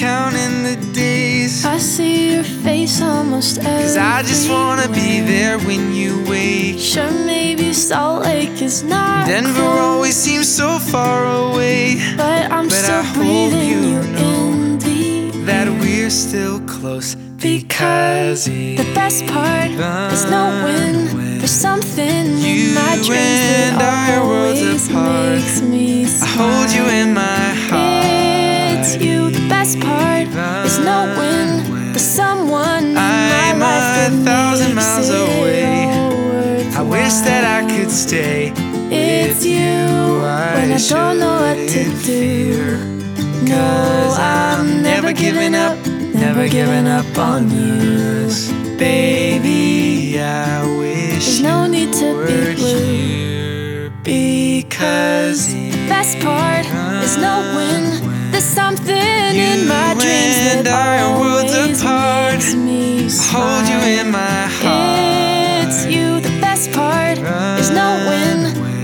the days. I see your face almost every Cause I just wanna be there when you wake. Sure, maybe Salt Lake is not Denver always seems so far away. but I'm but still I breathing you you, know in the That we're still close because the best part is knowing when there's something in my dreams there's someone my I'm a thousand miles away. I wish that I could stay. It's you when I don't know what to do. No, Cause I'm never giving up, never giving up on you. Baby, I wish There's no need to be blue. because Best part is knowing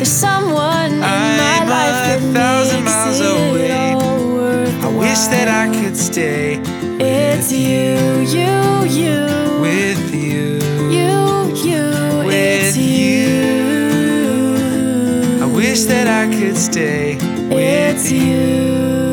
there's someone in my I'm life a that thousand makes miles it away. all I wish that I could stay It's you, you, you, with you. you, you. With you. I wish that I could stay with It's you. you.